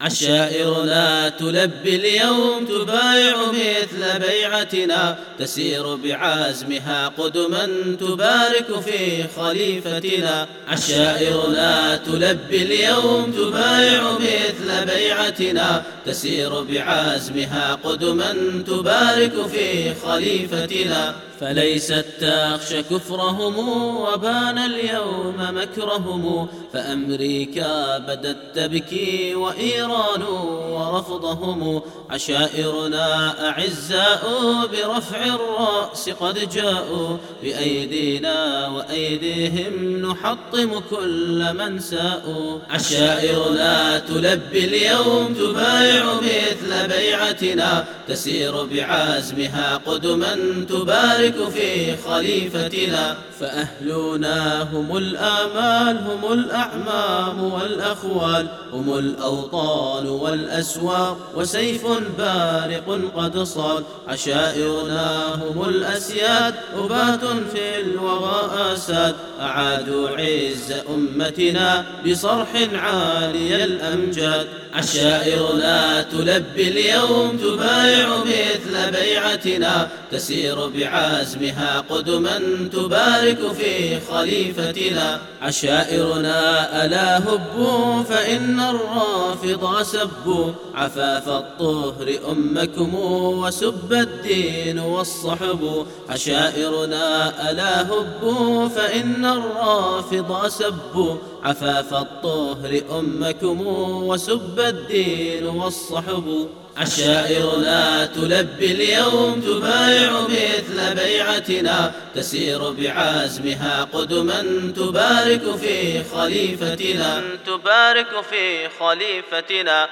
عشائر لا تلبي اليوم تبايع مثل بيعتنا تسير بعزمها قدما تبارك في خليفتنا. عشائر لا تلبي اليوم تبايع مثل بيعتنا تسير بعزمها قدما تبارك في خليفتنا. فليست تخشى كفرهم وبان اليوم مكرهم فأمريكا بدت تبكي وإيران ورفضهم عشائرنا أعزاء برفع الرأس قد جاءوا بأيدينا وأيديهم نحطم كل من ساءوا عشائرنا تلبي اليوم تبايع مثل بيعتنا تسير بعزمها قدما تبارك في خليفتنا. فأهلنا هم الآمال هم الأعمام والأخوال هم الأوطان والأسواق وسيف بارق قد صار عشائرنا هم الأسياد. أبات في الوغى أساد أعادوا عز أمتنا بصرح عالي الأمجاد. عشائرنا تلبي اليوم تبايع مثل بيعتنا تسير بعزمها قدما تبارك في خليفتنا. عشائرنا ألا هبوا فإن الرافض سبوا عفاف الطهر أمكم وسب الدين والصحب. عشائرنا ألا هبوا فإن الرافض سبوا عفاف الطهر أمكم وسب الدين والصحب. عشائرنا تلبي اليوم تبايع مثل بيعتنا. تسير بعزمها قدما تبارك في خليفتنا. تبارك في خليفتنا.